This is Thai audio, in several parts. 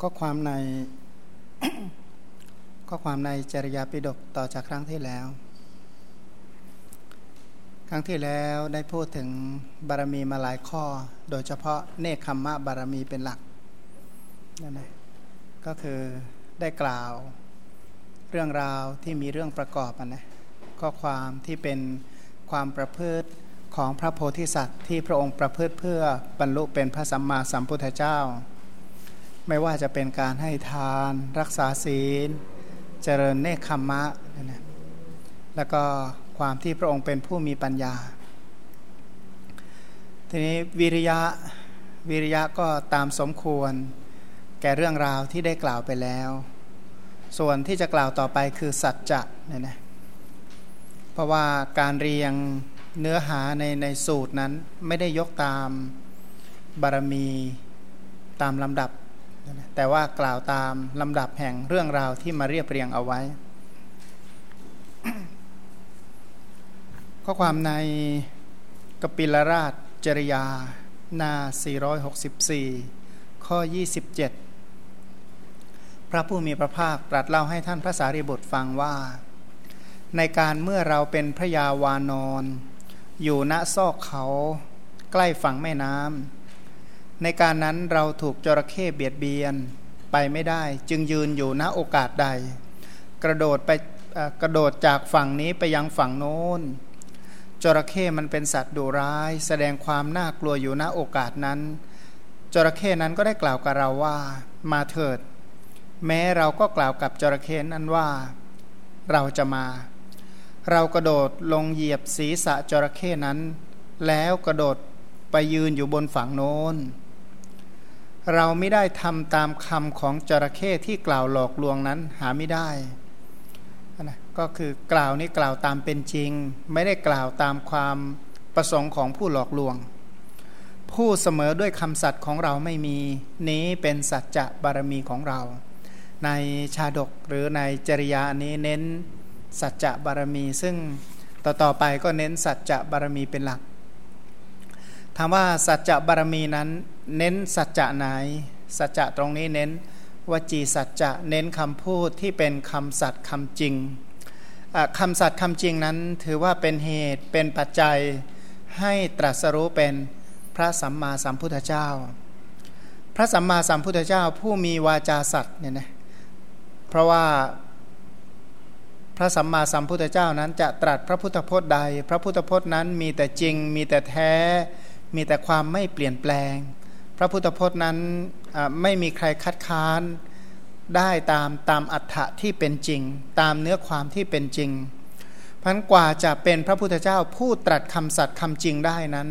ก็ความในก็ความในจริยาปิฎกต่อจากครั้งที่แล้ว ครั้งที่แล้วได้พูดถึงบารมีมาหลายข้อ โดยเฉพาะเนคขมมะบารมีเป็นหลักนั่นเองก็คือได้กล่าวเรื่องราวที่มีเรื่องประกอบนะข้อความที่เป็นความประพฤติของพระโพธิสัตว์ ที่พระองค์ประพฤติเพื่อบรรลุเป็นพระสัมมาสัมพุทธเจ้า ไม่ว่าจะเป็นการให้ทาน รักษาศีล เจริญเนคขมมะนะแล้วก็ความที่พระองค์เป็นผู้มีปัญญา ทีนี้วิริยะวิริยะก็ตามสมควร แก่เรื่องราวที่ได้กล่าวไปแล้ว ส่วนที่จะกล่าวต่อไปคือสัจจะเนี่ยนะเพราะว่าการเรียงเนื้อหาในในสูตรนั้นไม่ได้ยกตามบารมีตามลำดับ แต่ว่ากล่าวตามลำดับแห่งเรื่องราวที่มาเรียบเรียงเอาไว้ ข้อความในกปิลราชจริยา หน้า 464 ข้อ 27 พระผู้มีพระภาคตรัสเล่าให้ท่านพระสารีบุตรฟังว่า ในการเมื่อเราเป็นพระยาวานอน อยู่ณซอกเขาใกล้ฝั่งแม่น้ำ ในการนั้นเราถูกจระเข้เบียดเบียนไปไม่ได้ จึงยืนอยู่ณโอกาสใด กระโดดไปกระโดดจากฝั่งนี้ไปยังฝั่งโน้น จระเข้มันเป็นสัตว์ดุร้าย แสดงความน่ากลัวอยู่ณโอกาสนั้น จระเข้นั้นก็ได้กล่าวกับเราว่ามาเถิด แม้เราก็กล่าวกับจระเข้นั้นว่า เราจะมา เรากระโดดลงเหยียบศีรษะจระเข้นั้น แล้วกระโดดไปยืนอยู่บนฝั่งโน้น เราไม่ได้ทำตามคำของจระเข้ที่กล่าวหลอกลวงนั้นหาไม่ได้นะก็คือกล่าวนี้กล่าวตามเป็นจริง ไม่ได้กล่าวตามความประสงค์ของผู้หลอกลวง ผู้เสมอด้วยคำสัตย์ของเราไม่มีนี้เป็นสัจจะบารมีของเรา ในชาดกหรือในจริยานี้เน้นสัจจะบารมี ซึ่งต่อต่อไปก็เน้นสัจจะบารมีเป็นหลัก ถามว่าสัจจะบารมีนั้น เน้นสัจจะไหน สัจจะตรงนี้เน้นวจีสัจจะเน้นคำพูดที่เป็นคำสัตย์คำจริงคำสัตย์คำจริงนั้นถือว่าเป็นเหตุเป็นปัจจัยให้ตรัสรู้เป็นพระสัมมาสัมพุทธเจ้า พระสัมมาสัมพุทธเจ้าผู้มีวาจาสัตย์เนี่ยนะเพราะว่าพระสัมมาสัมพุทธเจ้านั้นจะตรัสพระพุทธพจน์ใด พระพุทธพจน์นั้นมีแต่จริงมีแต่แท้ มีแต่ความไม่เปลี่ยนแปลง พระพุทธพจน์นั้นไม่มีใครคัดค้านได้ตามตามอัฏฐะที่เป็นจริง ตามเนื้อความที่เป็นจริงพันกว่าจะเป็นพระพุทธเจ้าผู้ตรัสคำสัตย์คำจริงได้นั้น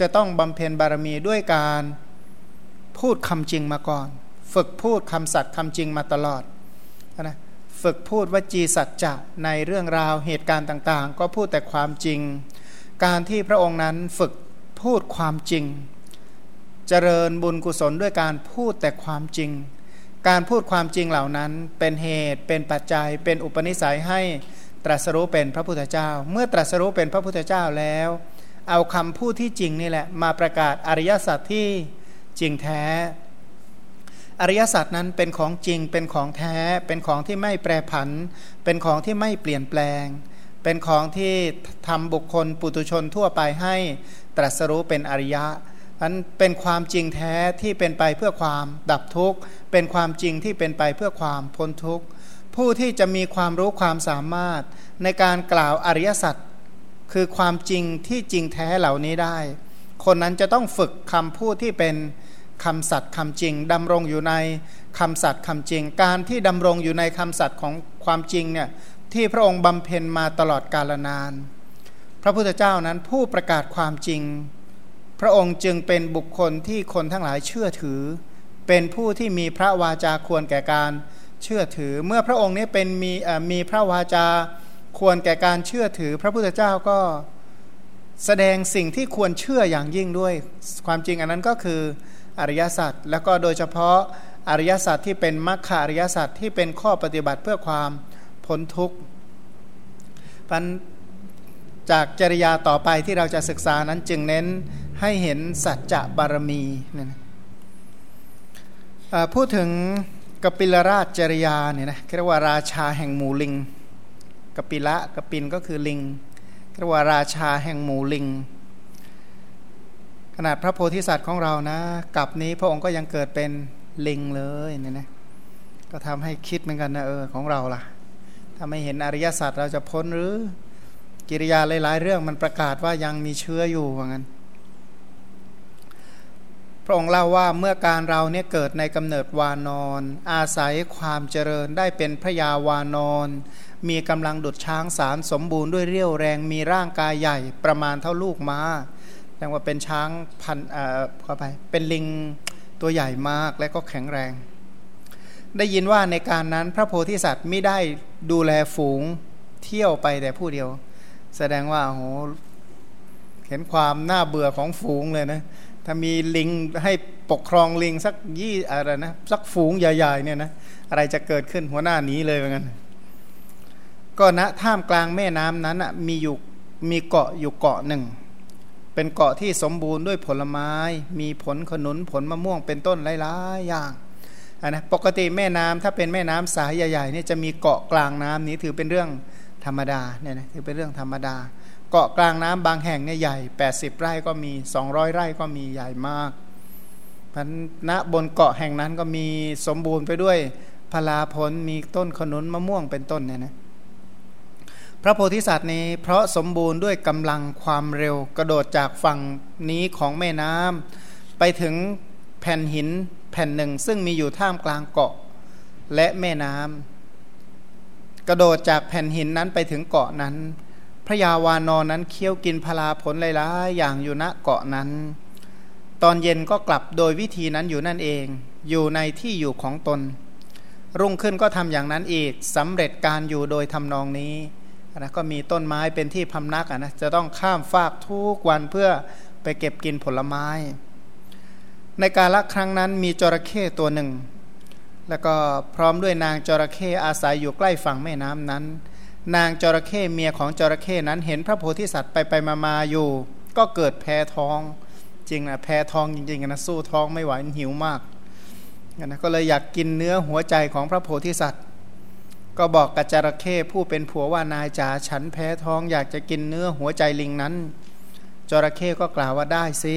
จะต้องบำเพ็ญบารมีด้วยการพูดคำจริงมาก่อน ฝึกพูดคำสัตย์คำจริงมาตลอดนะฝึกพูดวจีสัจจะในเรื่องราวเหตุการณ์ต่างๆ ก็พูดแต่ความจริง การที่พระองค์นั้นฝึก พูดความจริง เจริญบุญกุศลด้วยการพูดแต่ความจริง การพูดความจริงเหล่านั้นเป็นเหตุเป็นปัจจัยเป็นอุปนิสัยให้ตรัสรู้เป็นพระพุทธเจ้า เมื่อตรัสรู้เป็นพระพุทธเจ้าแล้ว เอาคำพูดที่จริงนี่แหละมาประกาศอริยสัจที่จริงแท้ อริยสัจนั้นเป็นของจริงเป็นของแท้ เป็นของที่ไม่แปรผัน เป็นของที่ไม่เปลี่ยนแปลง เป็นของที่ทำบุคคลปุตุชนทั่วไปให้ตรัสรู้เป็นอริยะนั้นเป็นความจริงแท้ที่เป็นไปเพื่อความดับทุกข์ เป็นความจริงที่เป็นไปเพื่อความพ้นทุกข์ ผู้ที่จะมีความรู้ความสามารถในการกล่าวอริยสัจคือความจริงที่จริงแท้เหล่านี้ได้ คนนั้นจะต้องฝึกคำพูดที่เป็นคำสัตย์คำจริงดำรงอยู่ในคำสัตย์คำจริง การที่ดำรงอยู่ในคำสัตย์ของความจริงเนี่ย ที่พระองค์บำเพ็ญมาตลอดกาลนาน พระพุทธเจ้านั้นผู้ประกาศความจริง พระองค์จึงเป็นบุคคลที่คนทั้งหลายเชื่อถือ เป็นผู้ที่มีพระวาจาควรแก่การเชื่อถือ เมื่อพระองค์นี้เป็นมีมีพระวาจาควรแก่การเชื่อถือ พระพุทธเจ้าก็แสดงสิ่งที่ควรเชื่ออย่างยิ่งด้วย ความจริงอันนั้นก็คืออริยสัจแล้วก็โดยเฉพาะอริยสัจที่เป็นมรรคอริยสัจที่เป็นข้อปฏิบัติเพื่อความ พ้นทุกข์พันจากจริยาต่อไปที่เราจะศึกษานั้นจึงเน้นให้เห็นสัจจะบารมีนะพูดถึงกปิลราชจริยาเนี่ยนะเรียกว่าราชาแห่งหมูลิงกปิละกปินก็คือลิงเรียกว่าราชาแห่งหมูลิง ขนาดพระโพธิสัตว์ของเรานะกับนี้พระองค์ก็ยังเกิดเป็นลิงเลยเนี่ยนะก็ทำให้คิดเหมือนกันนะเออของเราล่ะ ถ้าไม่เห็นอริยสัจเราจะพ้นหรือกิริยาหลายๆ เรื่องมันประกาศว่ายังมีเชื้ออยู่ว่างั้น พระองค์เล่าว่าเมื่อการเราเนี่ยเกิดในกำเนิดวานอน อาศัยความเจริญได้เป็นพระยาวานอนมีกำลังดุดช้างสารสมบูรณ์ด้วยเรี่ยวแรงมีร่างกายใหญ่ประมาณเท่าลูกม้าแปลว่าเป็นช้างพันเอ่อเข้าไปเป็นลิงตัวใหญ่มากและก็แข็งแรง ได้ยินว่าในการนั้นพระโพธิสัตว์ไม่ได้ดูแลฝูงเที่ยวไปแต่ผู้เดียว แสดงว่าโอ้โหเห็นความน่าเบื่อของฝูงเลยนะถ้ามีลิงให้ปกครองลิงสักยี่อะไรนะสักฝูงใหญ่ๆเนี่ยนะอะไรจะเกิดขึ้นหัวหน้านี้เลยเหมือนกันก็ณท่ามกลางแม่น้ำนั้นมีอยู่มีเกาะอยู่เกาะหนึ่ง เป็นเกาะที่สมบูรณ์ด้วยผลไม้ มีผลขนุนผลมะม่วงเป็นต้นหลายๆอย่าง นะปกติแม่น้ำถ้าเป็นแม่น้ำสายใหญ่ๆนี่จะมีเกาะกลางน้ำนี้ถือเป็นเรื่องธรรมดาเนี่ยนะถือเป็นเรื่องธรรมดา เกาะกลางน้ำบางแห่งเนี่ยใหญ่ 80 ไร่ก็มี 200 ไร่ก็มีใหญ่มากพันณบนเกาะแห่งนั้นก็มีสมบูรณ์ไปด้วยพลาผลมีต้นขนุนมะม่วงเป็นต้นเนี่ยนะพระโพธิสัตว์นี้เพราะสมบูรณ์ด้วยกำลังความเร็วกระโดดจากฝั่งนี้ของแม่น้ำไปถึงแผ่นหิน แผ่นหนึ่งซึ่งมีอยู่ท่ามกลางเกาะและแม่น้ำกระโดดจากแผ่นหินนั้นไปถึงเกาะนั้น พระยาวานอนนั้นเคี้ยวกินพลาผลหลายๆอย่างอยู่ณเกาะนั้น ตอนเย็นก็กลับโดยวิธีนั้นอยู่นั่นเอง อยู่ในที่อยู่ของตน รุ่งขึ้นก็ทำอย่างนั้นอีกสำเร็จการอยู่โดยทำนองนี้นะก็มีต้นไม้เป็นที่พำนักนะจะต้องข้ามฟากทุกวันเพื่อไปเก็บกินผลไม้ ในกาลครั้งนั้นมีจระเข้ตัวหนึ่ง แล้วก็พร้อมด้วยนางจระเข้อาศัยอยู่ใกล้ฝั่งแม่น้ำนั้น นางจระเข้เมียของจระเข้นั้นเห็นพระโพธิสัตว์ไปไปมามาอยู่ ก็เกิดแพ้ท้อง จริงนะแพ้ท้องจริงๆนะสู้ท้องไม่ไหวหิวมากนะก็เลยอยากกินเนื้อหัวใจของพระโพธิสัตว์ ก็บอกกับจระเข้ผู้เป็นผัวว่านายจ๋าฉันแพ้ท้องอยากจะกินเนื้อหัวใจลิงนั้น จระเข้ก็กล่าวว่าได้สิ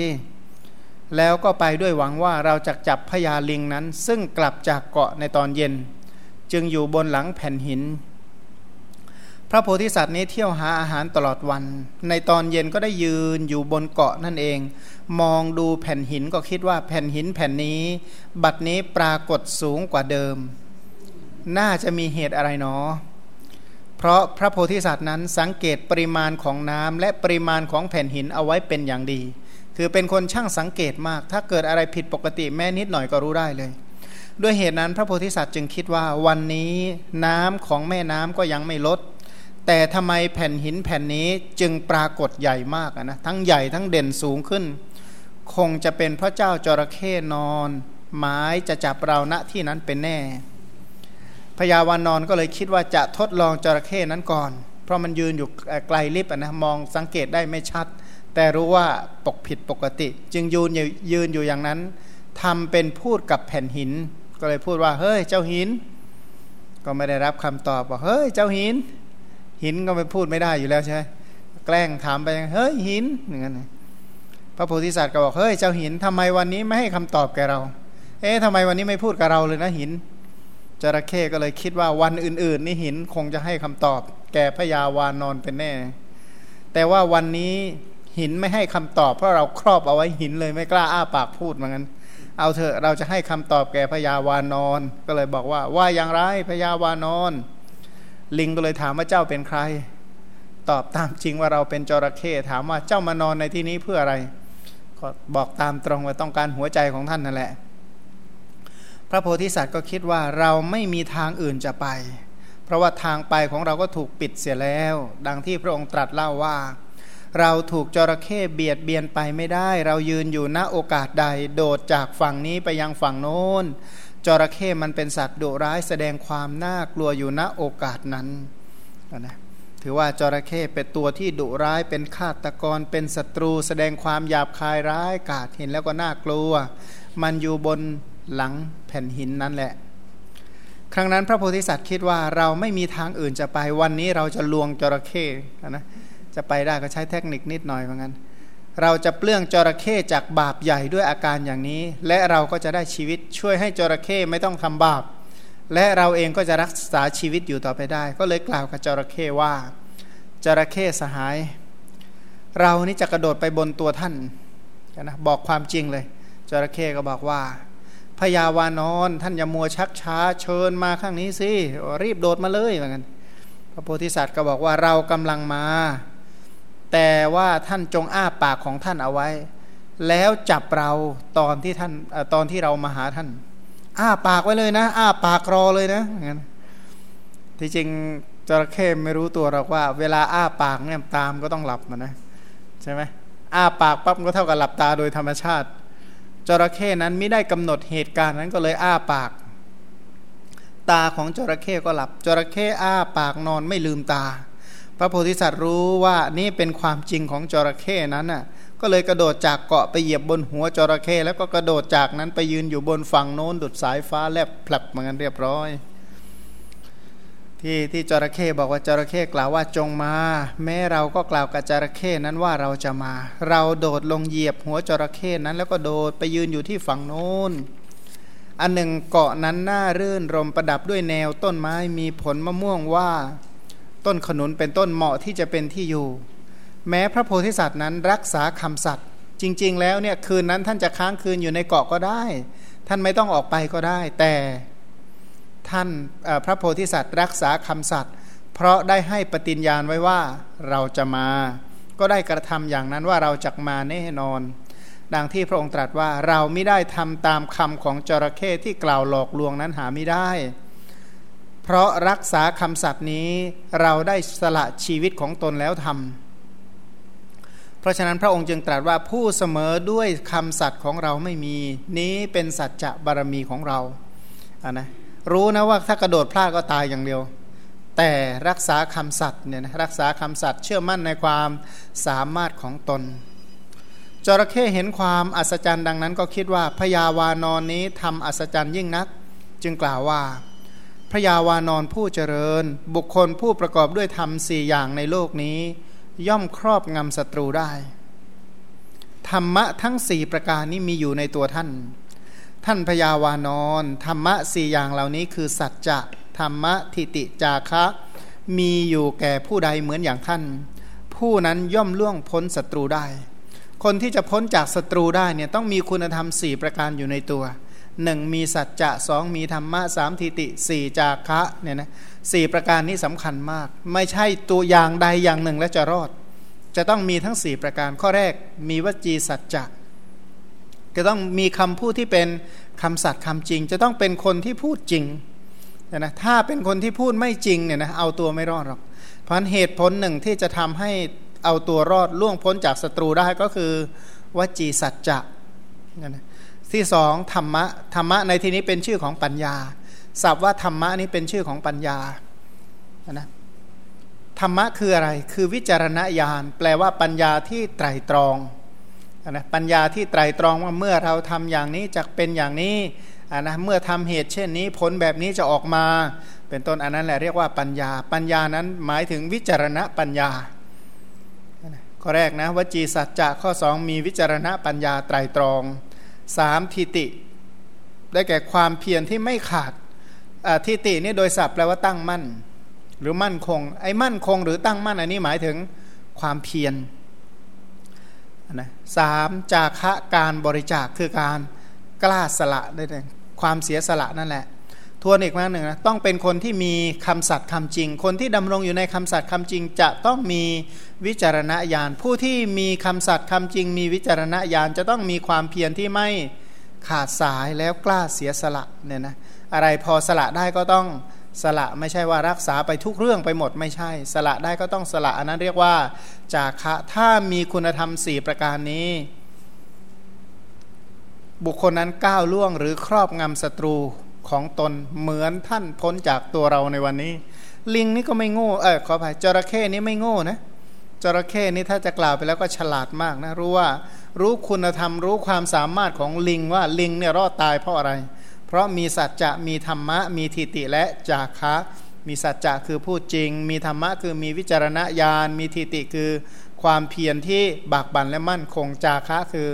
แล้วก็ไปด้วยหวังว่าเราจะจับพญาลิงนั้น ซึ่งกลับจากเกาะในตอนเย็น จึงอยู่บนหลังแผ่นหิน พระโพธิสัตว์นี้เที่ยวหาอาหารตลอดวัน ในตอนเย็นก็ได้ยืนอยู่บนเกาะนั่นเอง มองดูแผ่นหินก็คิดว่าแผ่นหินแผ่นนี้ บัดนี้ปรากฏสูงกว่าเดิม น่าจะมีเหตุอะไรเนาะเพราะพระโพธิสัตว์นั้นสังเกตปริมาณของน้ำและปริมาณของแผ่นหินเอาไว้เป็นอย่างดี คือเป็นคนช่างสังเกตมาก ถ้าเกิดอะไรผิดปกติแม้นิดหน่อยก็รู้ได้เลย ด้วยเหตุนั้นพระโพธิสัตว์จึงคิดว่าวันนี้น้ำของแม่น้ำก็ยังไม่ลด แต่ทำไมแผ่นหินแผ่นนี้จึงปรากฏใหญ่มากนะทั้งใหญ่ทั้งเด่นสูงขึ้น คงจะเป็นพระเจ้าจระเข้นอนหมายจะจับเราณที่นั้นเป็นแน่พญาวานนอนก็เลยคิดว่าจะทดลองจระเข้นั้นก่อน เพราะมันยืนอยู่ไกลลิบนะมองสังเกตได้ไม่ชัด แต่รู้ว่าปกผิดปกติ จึงยืนยืนอยู่อย่างนั้นทำเป็นพูดกับแผ่นหิน ก็เลยพูดว่า เฮ้ย เจ้าหิน ก็ไม่ได้รับคำตอบว่าเฮ้ย เจ้าหิน หินก็ไปพูดไม่ได้อยู่แล้วใช่ไหมแกล้งถามไปเฮ้ยหินอย่างนั้นพระโพธิสัตว์ก็บอกเฮ้ยเจ้าหินทำไมวันนี้ไม่ให้คำตอบแกเรา เอ๊ะทำไมวันนี้ไม่พูดกับเราเลยนะหินจระเข้ก็เลยคิดว่าวันอื่น ๆ นี่หินคงจะให้คำตอบ แก่พญาวานอนเป็นแน่ แต่ว่าวันนี้ หินไม่ให้คำตอบเพราะเราครอบเอาไว้หินเลยไม่กล้าอ้าปากพูดเหมือนกันเอาเถอะเราจะให้คำตอบแก่พญาวานอนก็เลยบอกว่าว่าอย่างไรพญาวานอน ลิงก็เลยถามว่าเจ้าเป็นใคร ตอบตามจริงว่าเราเป็นจระเข้ถามว่าเจ้ามานอนในที่นี้เพื่ออะไร ก็บอกตามตรงว่าต้องการหัวใจของท่านนั่นแหละ พระโพธิสัตว์ก็คิดว่าเราไม่มีทางอื่นจะไป เพราะว่าทางไปของเราก็ถูกปิดเสียแล้ว ดังที่พระองค์ตรัสเล่าว่า เราถูกจระเข้เบียดเบียนไปไม่ได้ เรายืนอยู่ณโอกาสใด โดดจากฝั่งนี้ไปยังฝั่งโน้น จระเข้มันเป็นสัตว์ดุร้ายแสดงความน่ากลัวอยู่ณโอกาสนั้นนะถือว่าจระเข้เป็นตัวที่ดุร้ายเป็นฆาตกรเป็นศัตรู แสดงความหยาบคายร้ายกาจเห็นแล้วก็น่ากลัว มันอยู่บนหลังแผ่นหินนั่นแหละ ครั้งนั้นพระโพธิสัตว์คิดว่าเราไม่มีทางอื่นจะไปวันนี้เราจะลวงจระเข้นะ จะไปได้ก็ใช้เทคนิคนิดหน่อยเหมือนกันเราจะเปลื้องจระเข้จากบาปใหญ่ด้วยอาการอย่างนี้ และเราก็จะได้ชีวิตช่วยให้จระเข้ไม่ต้องทำบาป และเราเองก็จะรักษาชีวิตอยู่ต่อไปได้ ก็เลยกล่าวกับจระเข้ว่า จระเข้สหาย เรานี่จะกระโดดไปบนตัวท่านนะบอกความจริงเลย จระเข้ก็บอกว่าพยาวานอนท่านอย่ามัวชักช้าเชิญมาข้างนี้สิรีบโดดมาเลยเหมือนกันพระโพธิสัตว์ก็บอกว่าเรากำลังมา แต่ว่าท่านจงอ้าปากของท่านเอาไว้ แล้วจับเราตอนที่ท่านตอนที่เรามาหาท่าน อ้าปากไว้เลยนะ อ้าปากรอเลยนะงั้นที่จริงจระเข้ไม่รู้ตัวหรอกว่า เวลาอ้าปากเนี่ยตามก็ต้องหลับมันนะใช่ไหมอ้าปากปั๊บก็เท่ากับหลับตาโดยธรรมชาติ จระเข้นั้นไม่ได้กำหนดเหตุการณ์นั้นก็เลยอ้าปาก ตาของจระเข้ก็หลับ จระเข้อ้าปากนอนไม่ลืมตา พระโพธิสัตว์รู้ว่านี่เป็นความจริงของจระเข้นั้นน่ะก็เลยกระโดดจากเกาะไปเหยียบบนหัวจระเข้แล้วก็กระโดดจากนั้นไปยืนอยู่บนฝั่งโน้นดุดสายฟ้าแลบผลักเหมือนกันเรียบร้อย ที่ที่จระเข้บอกว่าจระเข้กล่าวว่าจงมา แม้เราก็กล่าวกับจระเข้นั้นว่าเราจะมา เราโดดลงเหยียบหัวจระเข้นั้น แล้วก็โดดไปยืนอยู่ที่ฝั่งโน้นอันหนึ่งเกาะนั้นน่ารื่นรมประดับด้วยแนวต้นไม้มีผลมะม่วงว่า ต้นขนุนเป็นต้นเหมาะที่จะเป็นที่อยู่ แม้พระโพธิสัตว์นั้นรักษาคำสัตว์จริง ๆ แล้วเนี่ยคืนนั้นท่านจะค้างคืนอยู่ในเกาะก็ได้ ท่านไม่ต้องออกไปก็ได้ แต่ท่านพระโพธิสัตว์รักษาคำสัตว์เพราะได้ให้ปฏิญญาณไว้ว่าเราจะมา ก็ได้กระทำอย่างนั้นว่าเราจะมาแน่นอน ดังที่พระองค์ตรัสว่าเราไม่ได้ทำตามคำของจระเข้ที่กล่าวหลอกลวงนั้นหาไม่ได้ เพราะรักษาคำสัตย์นี้เราได้สละชีวิตของตนแล้วทำเพราะฉะนั้นพระองค์จึงตรัสว่าผู้เสมอด้วยคำสัตย์ของเราไม่มี นี้เป็นสัจจะบารมีของเราอะนะรู้นะว่าถ้ากระโดดพลาดก็ตายอย่างเดียว แต่รักษาคำสัตย์เนี่ยนะรักษาคำสัตย์เชื่อมั่นในความสามารถของตนจระเข้เห็นความอัศจรรย์ดังนั้นก็คิดว่าพยาวานอนนี้ทำอัศจรรย์ยิ่งนัก จึงกล่าวว่า พระยาวานอนผู้เจริญ บุคคลผู้ประกอบด้วยธรรมสี่อย่างในโลกนี้ ย่อมครอบงำศัตรูได้ ธรรมะทั้งสี่ประการนี้มีอยู่ในตัวท่าน ท่านพยาวานอนธรรมะสี่อย่างเหล่านี้คือสัจจะธรรมะทิติจาคะ มีอยู่แก่ผู้ใดเหมือนอย่างท่าน ผู้นั้นย่อมล่วงพ้นศัตรูได้ คนที่จะพ้นจากศัตรูได้เนี่ยต้องมีคุณธรรมสี่ประการอยู่ในตัว หนึ่งมีสัจจะสองมีธรรมะสามทิติสี่จาคะเนี่ยนะสี่ประการนี้สำคัญมาก ไม่ใช่ตัวอย่างใดอย่างหนึ่งแล้วจะรอด จะต้องมีทั้งสี่ประการข้อแรกมีวจีสัจจะจะต้องมีคำพูดที่เป็นคำสัตย์คำจริง จะต้องเป็นคนที่พูดจริงนะถ้าเป็นคนที่พูดไม่จริงเนี่ยนะเอาตัวไม่รอดหรอกเพราะเหตุผลหนึ่งที่จะทำให้เอาตัวรอดล่วงพ้นจากศัตรูได้ก็คือวจีสัจจะนะ ที่สองธรรมะธรรมะในที่นี้เป็นชื่อของปัญญาศัพท์ว่าธรรมะนี้เป็นชื่อของปัญญานะธรรมะคืออะไร คือวิจารณญาณ แปลว่าปัญญาที่ไตรตรองนะปัญญาที่ไตรตรองว่าเมื่อเราทำอย่างนี้จะเป็นอย่างนี้นะเมื่อทำเหตุเช่นนี้ผลแบบนี้จะออกมา เป็นต้นอันนั้นแหละเรียกว่าปัญญา ปัญญานั้นหมายถึงวิจารณปัญญาข้อแรกนะวจีสัจจะข้อสองมีวิจารณปัญญาไตรตรอง สามทิติ ได้แก่ความเพียรที่ไม่ขาดทิตินี่โดยศัพท์แปลว่าตั้งมั่น หรือมั่นคง ไอ้มั่นคงหรือตั้งมั่นอันนี้หมายถึงความเพียรนะสามจากะการบริจาคคือการกล้าสละได้เลยความเสียสละนั่นแหละ ทวนอีกมาหนึ่งนะต้องเป็นคนที่มีคำสัตย์คำจริง คนที่ดำรงอยู่ในคำสัตย์คำจริง จะต้องมีวิจารณญาณ ผู้ที่มีคำสัตย์คำจริง มีวิจารณญาณจะต้องมีความเพียรที่ไม่ขาดสายแล้วกล้าเสียสละเนี่ยนะอะไรพอสละได้ก็ต้องสละไม่ใช่ว่ารักษาไปทุกเรื่องไปหมดไม่ใช่ สละได้ก็ต้องสละอันนั้นเรียกว่าจาคะถ้ามีคุณธรรมสี่ประการนี้ บุคคลนั้นก้าวล่วงหรือครอบงำศัตรู ของตนเหมือนท่านพ้นจากตัวเราในวันนี้ ลิงนี่ก็ไม่โง่เออขออภัยจระเข้นี่ไม่โง่นะจระเข้นี่ถ้าจะกล่าวไปแล้วก็ฉลาดมากนะรู้ว่ารู้คุณธรรมรู้ความสามารถของลิงว่าลิงเนี่ยรอดตายเพราะอะไร เพราะมีสัจจะมีธรรมะ มีทิฏฐิและจาคะ มีสัจจะคือพูดจริง มีธรรมะคือมีวิจารณญาณมีทิฏฐิคือความเพียรที่บากบั่นและมั่นคงจาคะคือ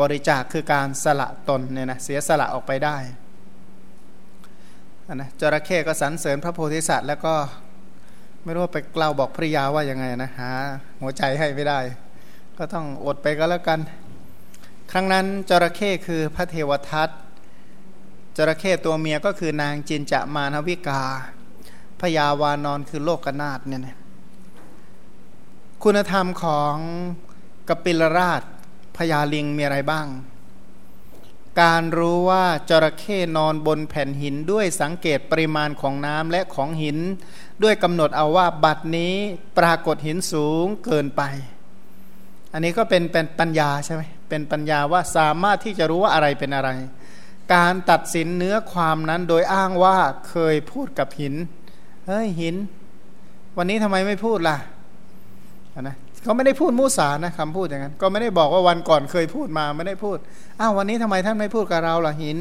บริจาคคือการสละตนเนี่ยนะเสียสละออกไปได้ นะจระเข้ก็สรรเสริญพระโพธิสัตว์ แล้วก็ไม่รู้ว่าไปกล่าวบอกภริยาว่ายังไงนะหาหัวใจให้ไม่ได้ ก็ต้องอดไปก็แล้วกัน ครั้งนั้นจระเข้คือพระเทวทัตจระเข้ตัวเมียก็คือนางจินจะมานวิกาพยาวานอนคือโลกนาฏเนี่ยคุณธรรมของกปิลราชพญาลิงมีอะไรบ้าง การรู้ว่าจระเข้นอนบนแผ่นหินด้วยสังเกตปริมาณของน้ำและของหิน ด้วยกำหนดเอาว่าบัดนี้ปรากฏหินสูงเกินไป อันนี้ก็เป็นเป็นปัญญาใช่ไหมเป็นปัญญาว่าสามารถที่จะรู้ว่าอะไรเป็นอะไร การตัดสินเนื้อความนั้นโดยอ้างว่าเคยพูดกับหินเฮ้ยหิน วันนี้ทำไมไม่พูดล่ะนะ เขาไม่ได้พูดมุสานะคำพูดอย่างนั้น ก็ไม่ได้บอกว่าวันก่อนเคยพูดมาไม่ได้พูดอ้าววันนี้ทำไมท่านไม่พูดกับเราล่ะหิน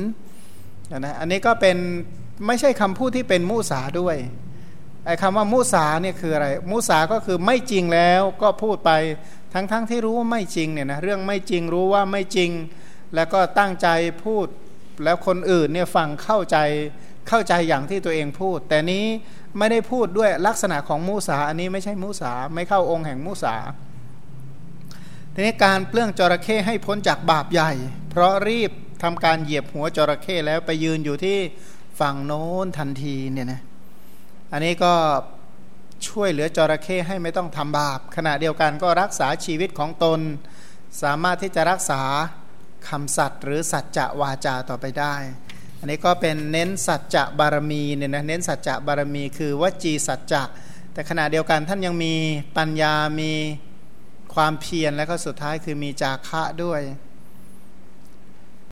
นะอันนี้ก็เป็นไม่ใช่คำพูดที่เป็นมุสาด้วยไอ้คำว่ามุสาเนี่ยคืออะไร มุสาก็คือไม่จริงแล้วก็พูดไปทั้งๆทที่รู้ว่าไม่จริงเนี่ยนะเรื่องไม่จริงรู้ว่าไม่จริง แล้วก็ตั้งใจพูดแล้วคนอื่นเนี่ยฟังเข้าใจเข้าใจอย่างที่ตัวเองพูด แต่นี้ ไม่ได้พูดด้วยลักษณะของมูสาอันนี้ไม่ใช่มูสาไม่เข้าองค์แห่งมูสาทีนี้การเปลื้องจระเข้ให้พ้นจากบาปใหญ่ เพราะรีบทำการเหยียบหัวจระเข้แล้วไปยืนอยู่ที่ฝั่งโน้นทันทีเนี่ยนะอันนี้ก็ช่วยเหลือจระเข้ให้ไม่ต้องทำบาป ขณะเดียวกันก็รักษาชีวิตของตน สามารถที่จะรักษาคำสัตว์หรือสัจจะวาจาต่อไปได้ อันนี้ก็เป็นเน้นสัจจะบารมีเนี่ยนะเน้นสัจจะบารมีคือวจีสัจจะแต่ขณะเดียวกันท่านยังมีปัญญามีความเพียรและก็สุดท้ายคือมีจาคะด้วย